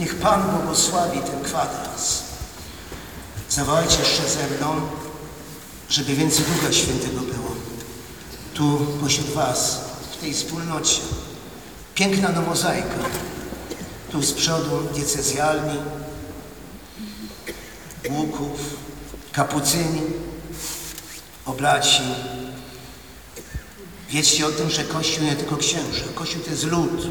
Niech Pan błogosławi ten kwadrans. Zawołajcie jeszcze ze mną, żeby więcej Ducha Świętego było. Tu pośród Was, w tej wspólnocie. Piękna no mozaika. Tu z przodu diecezjalni, Łuków, kapucyni, oblaci. Wiedzcie o tym, że Kościół nie tylko księża. Kościół to jest lud,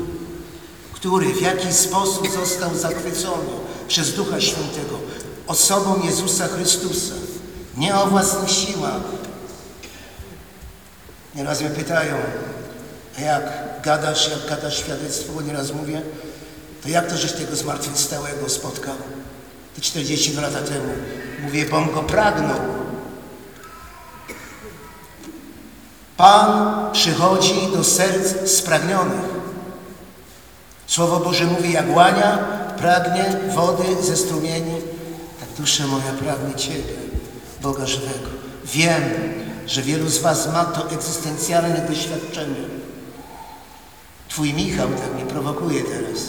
który w jakiś sposób został zachwycony przez Ducha Świętego osobą Jezusa Chrystusa. Nie o własnych siłach. Nieraz mnie pytają, a jak gadasz, jak gadasz świadectwo, bo nieraz mówię, to jak to, żeś tego zmartwychwstałego spotkał? Te 42 lata temu. Mówię, bom go pragnął. Pan przychodzi do serc spragnionych. Słowo Boże mówi, jak łania pragnie wody ze strumieni, tak dusza moja pragnie Ciebie, Boga żywego. Wiem, że wielu z Was ma to egzystencjalne doświadczenie. Twój Michał tak mnie prowokuje teraz.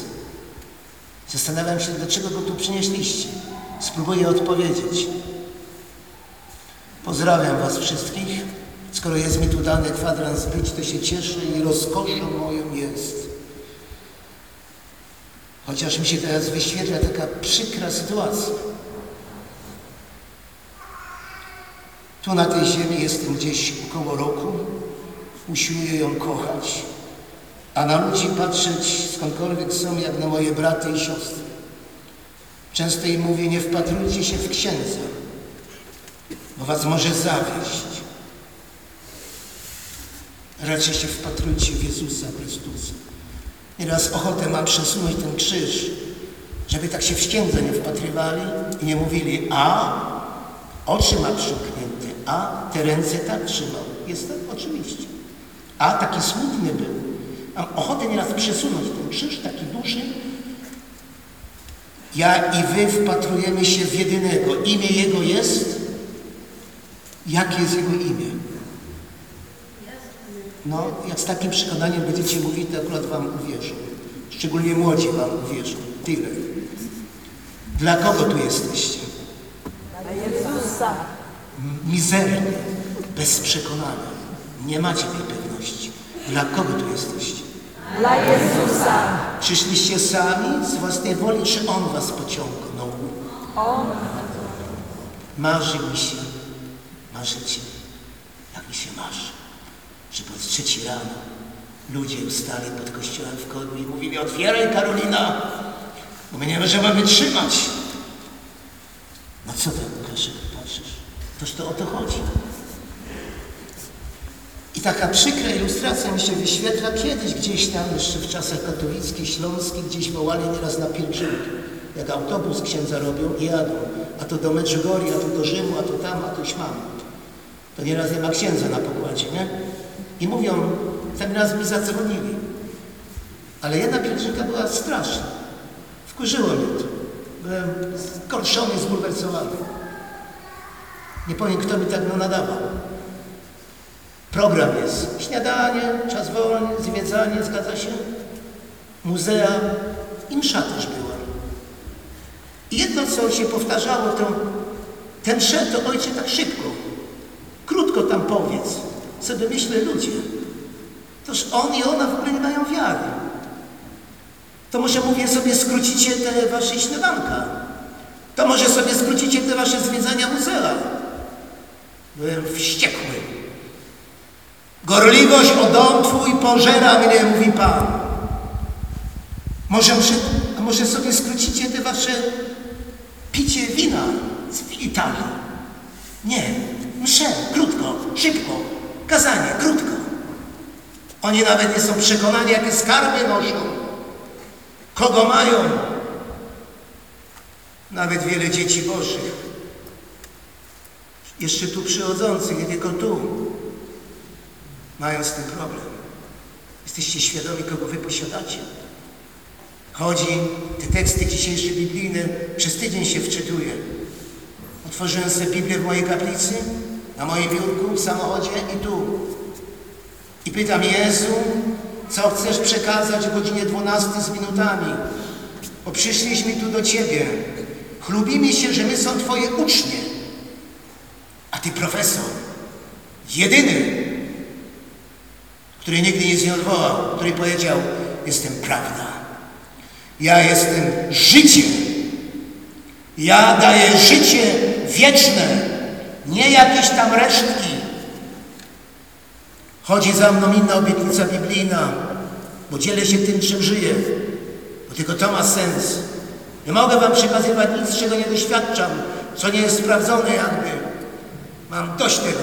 Zastanawiam się, dlaczego go tu przynieśliście. Spróbuję odpowiedzieć. Pozdrawiam Was wszystkich. Skoro jest mi tu dany kwadrans być, to się cieszę i rozkoszą moją jest. Chociaż mi się teraz wyświetla taka przykra sytuacja. Tu na tej ziemi jestem gdzieś około roku. Usiłuję ją kochać, a na ludzi patrzeć skądkolwiek są, jak na moje braty i siostry. Często im mówię, nie wpatrujcie się w księdza, bo was może zawieść. Raczej się wpatrujcie w Jezusa Chrystusa. Nieraz ochotę mam przesunąć ten krzyż, żeby tak się w księdza nie wpatrywali i nie mówili, a oczy ma przymknięte, a te ręce tak trzymał. Jest tak? Oczywiście. A taki smutny był. Mam ochotę nieraz przesunąć ten krzyż, taki duży. Ja i wy wpatrujemy się w jedynego. Imię Jego jest? Jakie jest Jego imię? No, jak z takim przekonaniem będziecie mówić, to akurat wam uwierzą. Szczególnie młodzi wam uwierzą. Tyle. Dla kogo tu jesteście? Dla Jezusa. Mizernie, bez przekonania. Nie macie tej pewności. Dla kogo tu jesteście? Dla Jezusa. Przyszliście sami z własnej woli, czy On was pociągnął? On. Marzy mi się, marzy ci, jak mi się marzy, żeby od trzeciej rano ludzie ustali pod kościołem w kodu i mówili otwieraj Karolina, bo my nie możemy wytrzymać. No co tam, Łukaszek, patrzysz? Toż to o to chodzi. I taka przykra ilustracja mi się wyświetla kiedyś gdzieś tam, jeszcze w czasach katolickich, śląskich, gdzieś wołali nieraz na pielgrzymkę. Jak autobus księdza robią i jadą. A to do Medjugorje, a to do Rzymu, a to tam, a to śmam. To nieraz nie ma księdza na pokładzie, nie? I mówią, ten raz mi zadzwonili. Ale jedna pielgrzymka była straszna. Wkurzyło mnie to. Byłem zgorszony, zbulwersowany. Nie powiem, kto mi tak no nadawał. Program jest. Śniadanie, czas wolny, zwiedzanie, zgadza się? Muzea i msza też była. I jedno, co się powtarzało, to ten mszę to ojcze tak szybko. Krótko tam powiedz. Sobie myślę, ludzie, toż on i ona w ogóle nie mają wiary. To może mówię sobie, skrócicie te wasze śniadanka. To może sobie skrócicie te wasze zwiedzania muzea. Byłem wściekły. Gorliwość o dom Twój pożera mnie, mówi Pan. Może, a może sobie skrócicie te Wasze picie wina z Italii? Nie. Mszę, krótko, szybko. Kazanie, krótko. Oni nawet nie są przekonani, jakie skarby noszą. Kogo mają. Nawet wiele dzieci Bożych. Jeszcze tu przychodzących, nie tylko tu mają z tym problem. Jesteście świadomi, kogo wy posiadacie. Chodzi, te teksty dzisiejsze biblijne, przez tydzień się wczytuję. Otworzyłem sobie Biblię w mojej kaplicy, na moim biurku, w samochodzie i tu. I pytam, Jezu, co chcesz przekazać o godzinie 12 z minutami? bo przyszliśmy tu do Ciebie. Chlubimy się, że my są Twoje ucznie. A Ty profesor, jedyny, który nigdy nic nie odwołał, który powiedział, jestem prawda. Ja jestem życie. Ja daję życie wieczne, nie jakieś tam resztki. Chodzi za mną inna obietnica biblijna, bo dzielę się tym, czym żyję, bo tylko to ma sens. Nie mogę wam przekazywać nic, czego nie doświadczam, co nie jest sprawdzone jakby. Mam dość tego.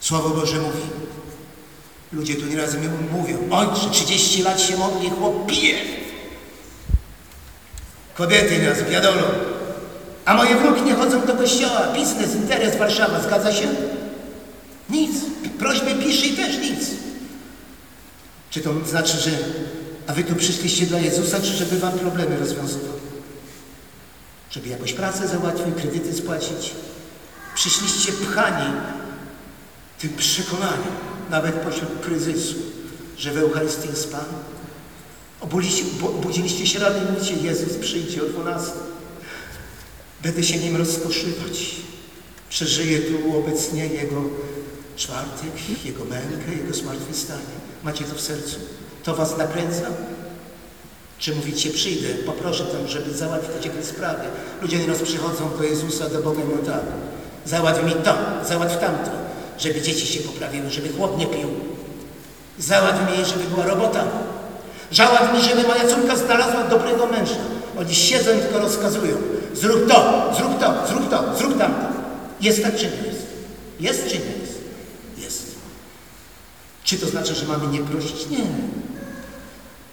Słowo Boże mówi. Ludzie tu nieraz mi mówią, ojcze, 30 lat się modli, chłop pije. Kobiety nas wiadomo. A moje wnuki nie chodzą do kościoła. Biznes, interes, Warszawa. Zgadza się? Nic. Prośby pisze i też nic. Czy to znaczy, że a wy tu przyszliście dla Jezusa, czy żeby wam problemy rozwiązywał? Żeby jakąś pracę załatwił, kredyty spłacić? Przyszliście pchani tym przekonaniem, nawet pośród kryzysu, że w Eucharystii jest Pan. Obudziliście się rano i mówicie, Jezus przyjdzie o 12. Będę się nim rozkoszywać. Przeżyję tu obecnie Jego czwartek, Jego mękę, Jego zmartwychwstanie. Macie to w sercu? To was nakręca? Czy mówicie, przyjdę, poproszę tam, żeby załatwić jakieś sprawy. Ludzie nieraz przychodzą do Jezusa, do Boga i mówią tak, załatw mi to, załatw tamto, żeby dzieci się poprawiły, żeby chłop nie pił. Załatw mi, żeby była robota. Załatw mi, żeby moja córka znalazła dobrego męża. Oni siedzą i tylko rozkazują. Zrób to, zrób to, zrób to, zrób tamto. Jest tak czy nie jest? Jest czy nie jest? Jest. Czy to znaczy, że mamy nie prosić? Nie.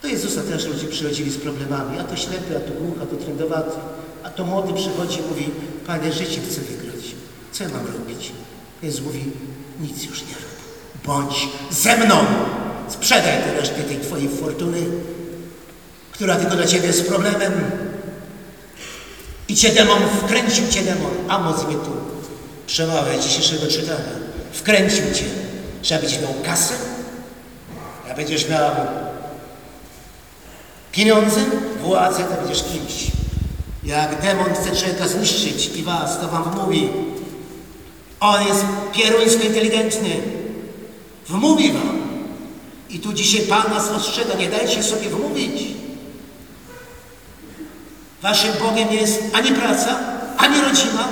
Do Jezusa też ludzie przychodzili z problemami. A to ślepy, a to głuchy, a to trędowaty. A to młody przychodzi i mówi, Panie, życie chcę wygrać. Co ja mam robić? Jezus mówi, nic już nie rób. Bądź ze mną. Sprzedaj tę resztę tej Twojej fortuny, która tylko dla Ciebie jest problemem. I Cię demon, wkręcił Cię demon. Amos mnie tu przemawia dzisiejszego czytania. Wkręcił Cię, że będziesz miał kasę, a będziesz miał pieniądze, władzę, to będziesz kimś. Jak demon chce człowieka zniszczyć i was, to wam wmówi. On jest pieruńsko inteligentny. Wmówi wam. I tu dzisiaj Pan nas ostrzega, nie dajcie sobie wmówić. Waszym Bogiem nie jest ani praca, ani rodzina,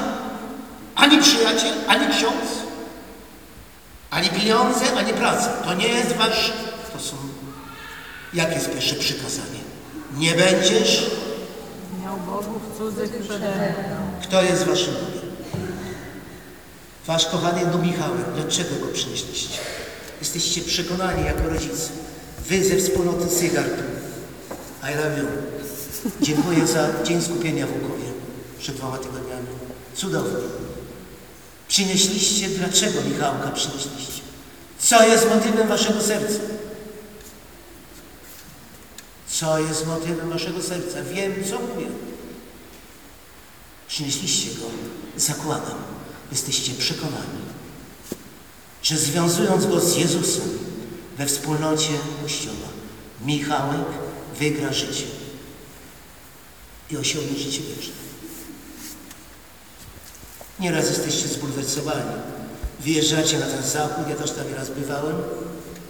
ani przyjaciel, ani ksiądz, ani pieniądze, ani praca. To nie jest wasz, to są, jakie jest pierwsze przykazanie? Nie będziesz, Miał bogów cudzych przede mną. kto jest waszym Bogiem? Wasz kochany no Michałek, dlaczego go przynieśliście? Jesteście przekonani jako rodzice. Wy ze wspólnoty Cygar tu. I love you. Dziękuję za Dzień Skupienia w Łukowie przed dwoma tygodniami. Cudownie. Przynieśliście, dlaczego Michałka przynieśliście? Co jest motywem waszego serca? Co jest motywem waszego serca? Wiem, co mówię. Przynieśliście go, zakładam, jesteście przekonani, że związując go z Jezusem we wspólnocie Kościoła, Michałek wygra życie i osiągnie życie wieczne. Nieraz jesteście zbulwersowani. Wyjeżdżacie na ten zachód, ja też tam raz bywałem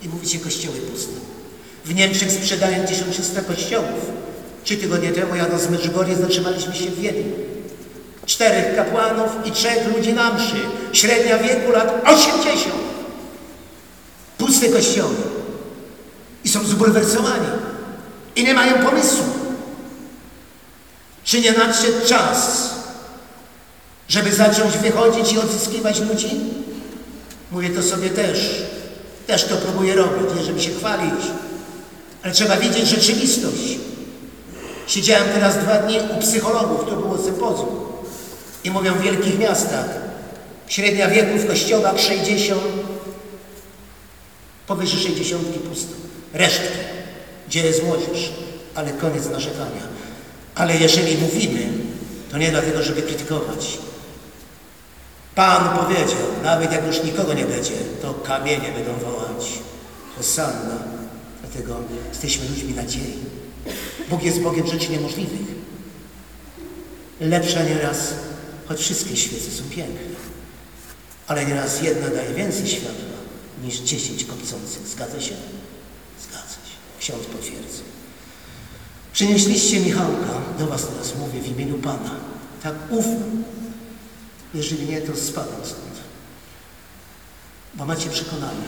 i mówicie kościoły puste. W Niemczech sprzedają 1300 kościołów. Trzy tygodnie temu jadąc z Medjugorje zatrzymaliśmy się w Wiedniu. Czterech kapłanów i trzech ludzi na mszy. Średnia wieku lat 80. Puste kościoły. I są zbulwersowani. I nie mają pomysłu. Czy nie nadszedł czas, żeby zacząć wychodzić i odzyskiwać ludzi? Mówię to sobie też. Też to próbuję robić, nie żeby się chwalić. Ale trzeba widzieć rzeczywistość. Siedziałem teraz dwa dni u psychologów, to było sympozjum. I mówią w wielkich miastach. Średnia wieku w kościołach 60, powyżej 60 pusto. Resztki, gdzie jest młodzież, ale koniec narzekania. Ale jeżeli mówimy, to nie dlatego, żeby krytykować. Pan powiedział, nawet jak już nikogo nie będzie, to kamienie będą wołać. Hosanna. Dlatego jesteśmy ludźmi nadziei. Bóg jest Bogiem rzeczy niemożliwych. Lepsza nieraz, choć wszystkie świece są piękne. Ale nieraz jedna daje więcej światła niż dziesięć kopcących. Zgadza się? Zgadza się. Ksiądz potwierdza. Przynieśliście Michałka, do was teraz mówię w imieniu Pana. Tak ufam. Jeżeli nie, to spadam stąd. Bo macie przekonanie,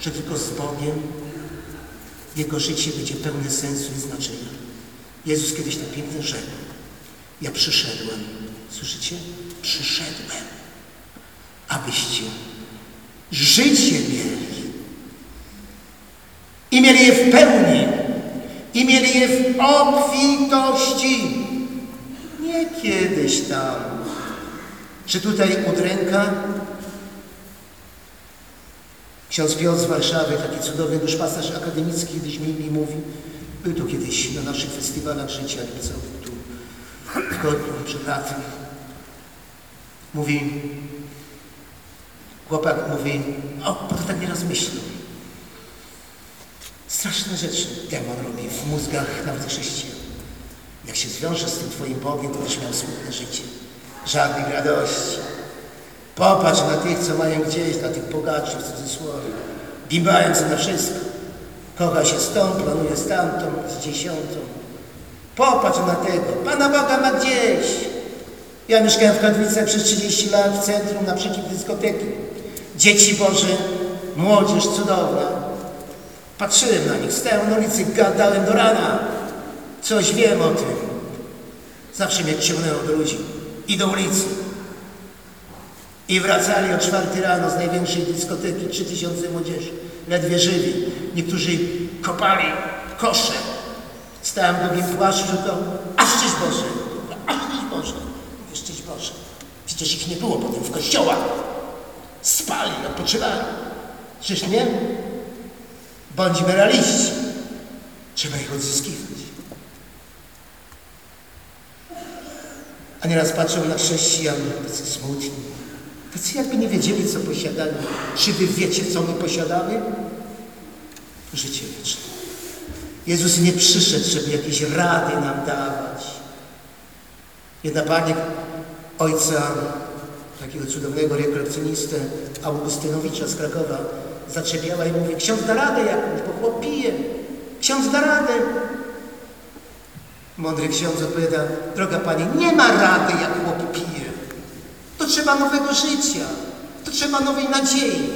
że tylko z Bogiem jego życie będzie pełne sensu i znaczenia. Jezus kiedyś tak pięknie rzekł. Ja przyszedłem. Słyszycie? Przyszedłem, abyście życie mieli. I mieli je w pełni. I mieli je w obfitości. Nie kiedyś tam. Czy tutaj udręka? Ksiądz Piotr z Warszawy, taki cudowny duszpasterz akademicki, kiedyś mi, mi mówi, był tu kiedyś na naszych festiwalach życia lipcowych, tu w Kodniu przed laty. Mówi, chłopak mówi, o, bo to tak nieraz myślę. Straszne rzeczy demon robi w mózgach nawet chrześcijan. Jak się zwiąże z tym Twoim Bogiem, to też miał smutne życie. Żadnych radości. Popatrz na tych, co mają gdzieś, na tych bogaczy w cudzysłowie. Bimbając na wszystko. Kocha się z tą, planuje z tamtą, z dziesiątą. Popatrz na tego. Pana Boga ma gdzieś. Ja mieszkałem w Katowicach przez 30 lat w centrum, naprzeciw dyskoteki. Dzieci Boże, młodzież cudowna. Patrzyłem na nich, stałem na ulicy, gadałem do rana. Coś wiem o tym. Zawsze mnie ciągnęło do ludzi i do ulicy. I wracali o czwarty rano z największej dyskoteki, trzy tysiące młodzieży, ledwie żywi. Niektórzy kopali kosze. Stałem w długim płaszczu, to a szczęść Boże, a szczęść Boże, szczęść Boże. Przecież ich nie było potem w kościołach. Spali, odpoczywali. Czyż nie? Bądźmy realiści. Trzeba ich odzyskiwać. A nieraz patrzą na chrześcijan, tacy smutni. Tacy jakby nie wiedzieli, co posiadali. Czy wy wiecie, co my posiadamy? Życie wieczne. Jezus nie przyszedł, żeby jakieś rady nam dawać. Jedna pani ojca, takiego cudownego rekolekcjonistę Augustynowicza z Krakowa, zaczepiała i mówi, ksiądz da radę jakąś, bo chłop pije. Ksiądz da radę. Mądry ksiądz odpowiada, droga pani, nie ma rady, jak chłop pije. To trzeba nowego życia. To trzeba nowej nadziei.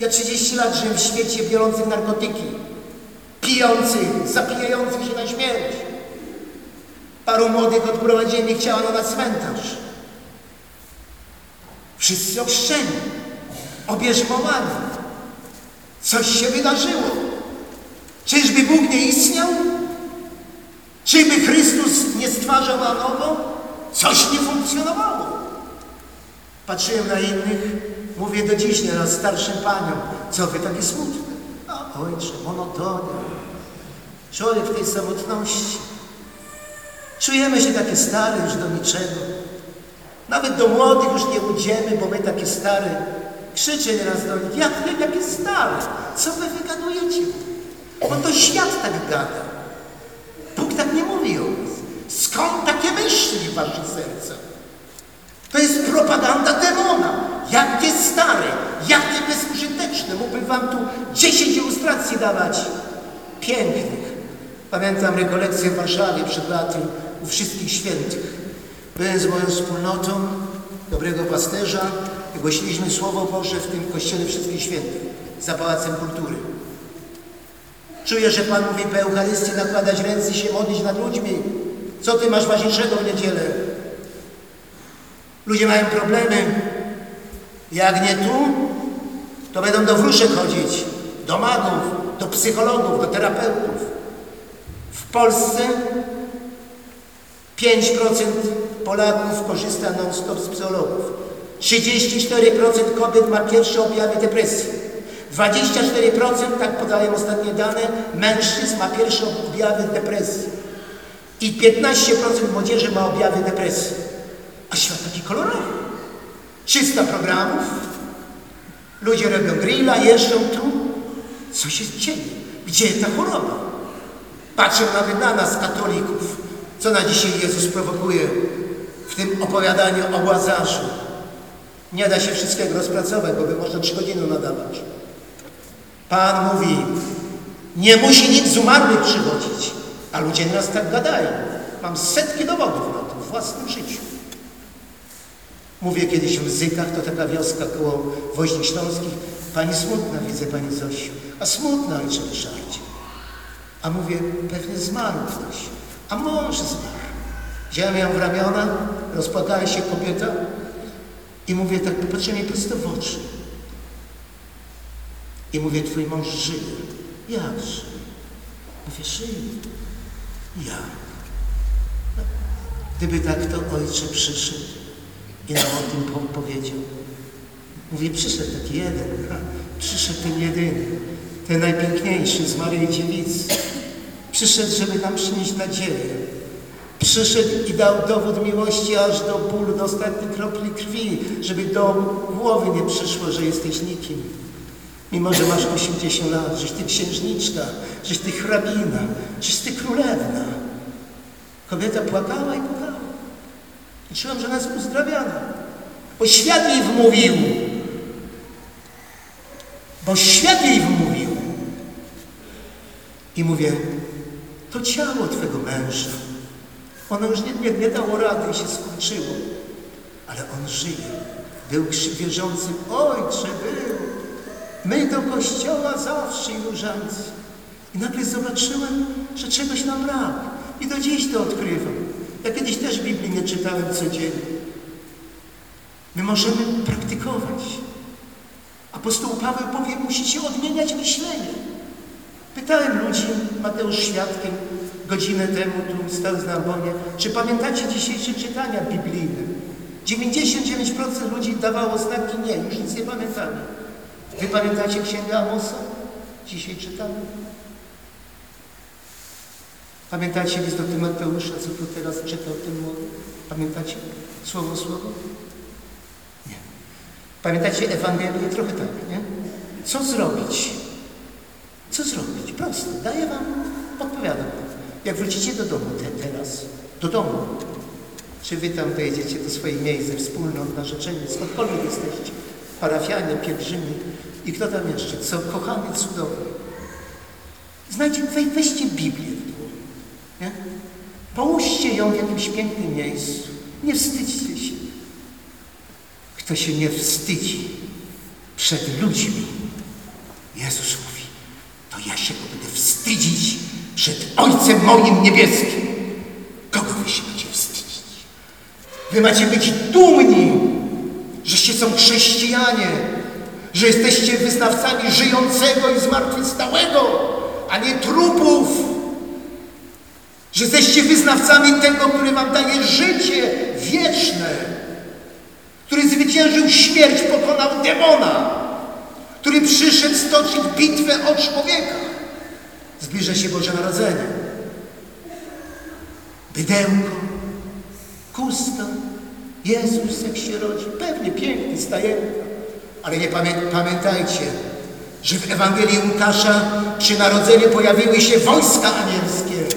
Ja 30 lat żyłem w świecie biorących narkotyki, pijących, zapijających się na śmierć. Paru młodych odprowadziłem ich ciała na cmentarz. Wszyscy ochrzczeni, obierzmowani. Coś się wydarzyło. Czyżby Bóg nie istniał? Czyby Chrystus nie stwarzał na nowo? Coś nie funkcjonowało. Patrzyłem na innych, mówię do dziś nieraz starszym paniom, co wy takie smutne? A ojcze, monotonia. Człowiek w tej samotności. Czujemy się takie stare już do niczego. Nawet do młodych już nie ujdziemy, bo my takie stare. Krzyczę nieraz do nich, jak wy takie stare? Co wy wygadujecie? Bo to świat tak gada. Bóg tak nie mówi o nas. Skąd takie myśli w waszych sercach? To jest propaganda demona. Jakie stare, jakie bezużyteczne. Mógłbym wam tu 10 ilustracji dawać. Pięknych. Pamiętam rekolekcję w Warszawie przed laty u wszystkich świętych. Byłem z moją wspólnotą dobrego pasterza głosiliśmy Słowo Boże w tym kościele wszystkich świętych za Pałacem Kultury. Czuję, że Pan mówi po Eucharystii nakładać ręce i się modlić nad ludźmi. Co ty masz ważniejszego w niedzielę? Ludzie mają problemy. Jak nie tu, to będą do wróżek chodzić, do magów, do psychologów, do terapeutów. W Polsce 5% Polaków korzysta non-stop z psychologów. 34% kobiet ma pierwsze objawy depresji. 24%, tak podają ostatnie dane, mężczyzn ma pierwsze objawy depresji. I 15% młodzieży ma objawy depresji. A świat taki kolorowy. 300 programów, ludzie robią grilla, jeżdżą tu. Co się dzieje? Gdzie ta choroba? Patrzę nawet na nas, katolików, co na dzisiaj Jezus prowokuje w tym opowiadaniu o Łazarzu. Nie da się wszystkiego rozpracować, bo by można trzy godziny nadawać. Pan mówi, nie musi nikt z umarłych przychodzić, a ludzie nieraz tak gadają. Mam setki dowodów na to w własnym życiu. Mówię kiedyś w Zykach, to taka wioska koło Woźni Śląskich. Pani smutna, widzę Pani Zosiu. A smutna, ojcze Ryszardzie. A mówię, pewnie zmarł ktoś. A mąż zmarł. Wziąłem ją w ramiona, rozpłakała się kobieta i mówię tak, popatrzę mi prosto w oczy. I mówię, twój mąż żyje. Jak żyje? Mówię, żyje. Jak? No, gdyby tak to ojcze przyszedł i nam o tym po- powiedział. Mówię, przyszedł taki jeden, przyszedł ten jedyny, ten najpiękniejszy z Maryi Dziewicy. Przyszedł, żeby nam przynieść nadzieję. Przyszedł i dał dowód miłości aż do bólu, do ostatniej kropli krwi, żeby do głowy nie przyszło, że jesteś nikim. Mimo, że masz 80 lat, żeś ty księżniczka, żeś ty hrabina, żeś ty królewna. Kobieta płakała i płakała. I czułam, że nas uzdrawiana. Bo świat jej wmówił. Bo świat jej wmówił. I mówię, to ciało twego męża. Ono już nie, nie, nie dało rady i się skurczyło. Ale on żyje. Był krzy- wierzącym. Ojcze, był. My do kościoła zawsze i różańcy. I nagle zobaczyłem, że czegoś nam brak. I do dziś to odkrywam. Ja kiedyś też Biblii nie czytałem codziennie. My możemy praktykować. Apostoł Paweł powie, musicie odmieniać myślenie. Pytałem ludzi, Mateusz Świadkiem, godzinę temu tu stał z Narbonie, czy pamiętacie dzisiejsze czytania biblijne? 99% ludzi dawało znaki nie, już nic nie pamiętamy. Wy pamiętacie Księgę Amosa? Dzisiaj czytamy. Pamiętacie list do Tymoteusza, co tu teraz czytał ten młody? Pamiętacie? Słowo, słowo? Nie. Pamiętacie Ewangelię? Trochę tak, nie? Co zrobić? Co zrobić? Proste. Daję wam, podpowiadam. Jak wrócicie do domu te, teraz, do domu, czy wy tam wejdziecie do swoich miejsc, wspólnot, narzeczeni, skądkolwiek jesteście, parafianie, pielgrzymi i kto tam jeszcze, co kochany, cudowny. Znajdzie, wej, weźcie Biblię w dłoń, nie? Połóżcie ją w jakimś pięknym miejscu. Nie wstydźcie się. Kto się nie wstydzi przed ludźmi, Jezus mówi, to ja się go będę wstydzić przed Ojcem moim niebieskim. Kogo wy się będziecie wstydzić? Wy macie być dumni, żeście są chrześcijanie, że jesteście wyznawcami żyjącego i zmartwychwstałego, a nie trupów. Że jesteście wyznawcami tego, który wam daje życie wieczne, który zwyciężył śmierć, pokonał demona, który przyszedł stoczyć bitwę o człowieka. Zbliża się Boże Narodzenie. Bydełko, kusta, Jezus jak się rodzi, pewnie piękny, stajemny, ale nie pamię pamiętajcie, że w Ewangelii Łukasza przy narodzeniu pojawiły się wojska anielskie.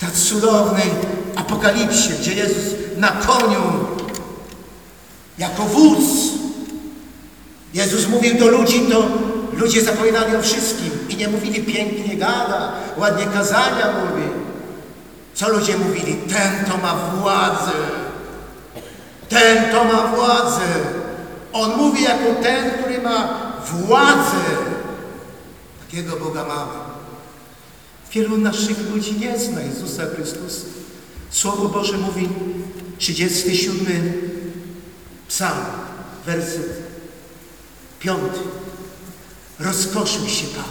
Ta cudownej apokalipsie, gdzie Jezus na koniu, jako wódz, Jezus mówił do ludzi, to ludzie zapominali o wszystkim i nie mówili pięknie gada, ładnie kazania mówi. Co ludzie mówili? Ten to ma władzę. Ten to ma władzę. On mówi jako ten, który ma władzę. Takiego Boga mamy. Wielu naszych ludzi nie zna Jezusa Chrystusa. Słowo Boże mówi, 37 psalm, werset 5. Rozkoszuj się Pan,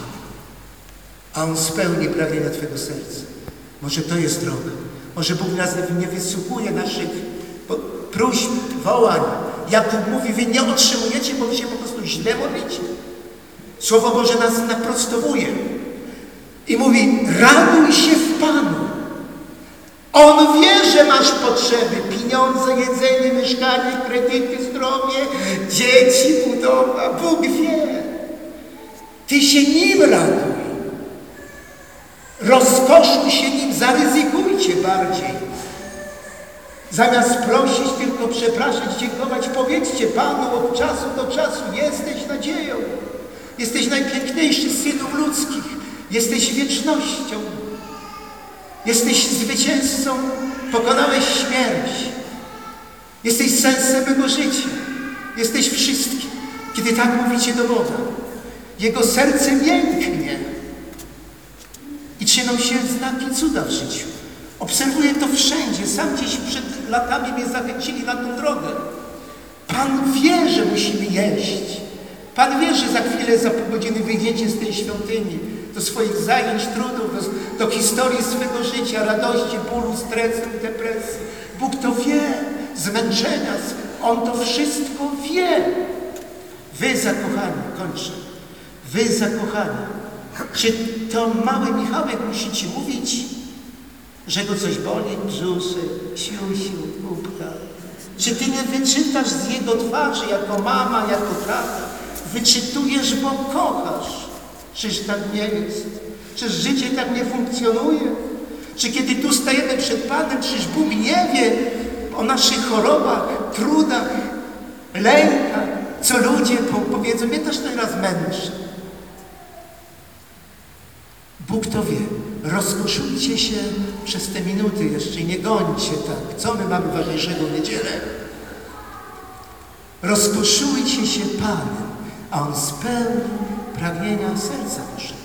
a On spełni pragnienia Twego serca. Może to jest droga. Może Bóg nas nie wysłuchuje naszych próśb, wołań. Jakub mówi, wy nie otrzymujecie, bo wy się po prostu źle modlicie. Słowo Boże nas naprostowuje i mówi, raduj się w Panu. On wie, że masz potrzeby, pieniądze, jedzenie, mieszkanie, kredyty, zdrowie, dzieci, budowa. Bóg wie. Ty się nim raduj. Rozkoszuj się nim, zaryzykujcie bardziej. Zamiast prosić, tylko przepraszać, dziękować, powiedzcie Panu od czasu do czasu, jesteś nadzieją. Jesteś najpiękniejszy z synów ludzkich. Jesteś wiecznością. Jesteś zwycięzcą, pokonałeś śmierć. Jesteś sensem mego życia. Jesteś wszystkim. Kiedy tak mówicie do Boga, Jego serce mięknie i czyną się znaki cuda w życiu. Obserwuję to wszędzie. Sam gdzieś przed latami mnie zachęcili na tą drogę. Pan wie, że musimy jeść. Pan wie, że za chwilę, za pół godziny wyjdziecie z tej świątyni do swoich zajęć, trudów, do, do historii swego życia, radości, bólu, stresu, depresji. Bóg to wie, zmęczenia. On to wszystko wie. Wy zakochani, kończę. Wy zakochani. Czy to mały Michałek musicie mówić, że go coś boli? Brzuszek, siusiu, głupka. Czy ty nie wyczytasz z jego twarzy jako mama, jako tata? Wyczytujesz, bo kochasz. Czyż tak nie jest? Czyż życie tak nie funkcjonuje? Czy kiedy tu stajemy przed Panem, czyż Bóg nie wie o naszych chorobach, trudach, lękach, co ludzie po- powiedzą? Mnie też teraz męczy. Bóg to wie. Rozkoszujcie się przez te minuty jeszcze i nie gońcie tak. Co my mamy ważniejszego w niedzielę? Rozkoszujcie się Panem, a On spełni pragnienia serca waszego.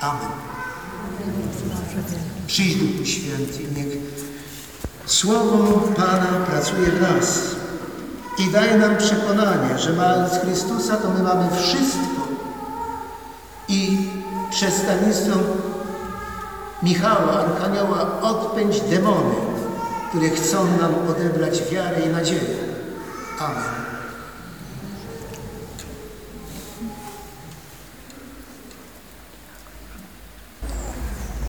Amen. Przyjdź Duchu Święty, niech Słowo Pana pracuje w nas i daje nam przekonanie, że mając Chrystusa, to my mamy wszystko. I przez stanictwo Michała, Archanioła, odpędź demony, które chcą nam odebrać wiarę i nadzieję. Amen.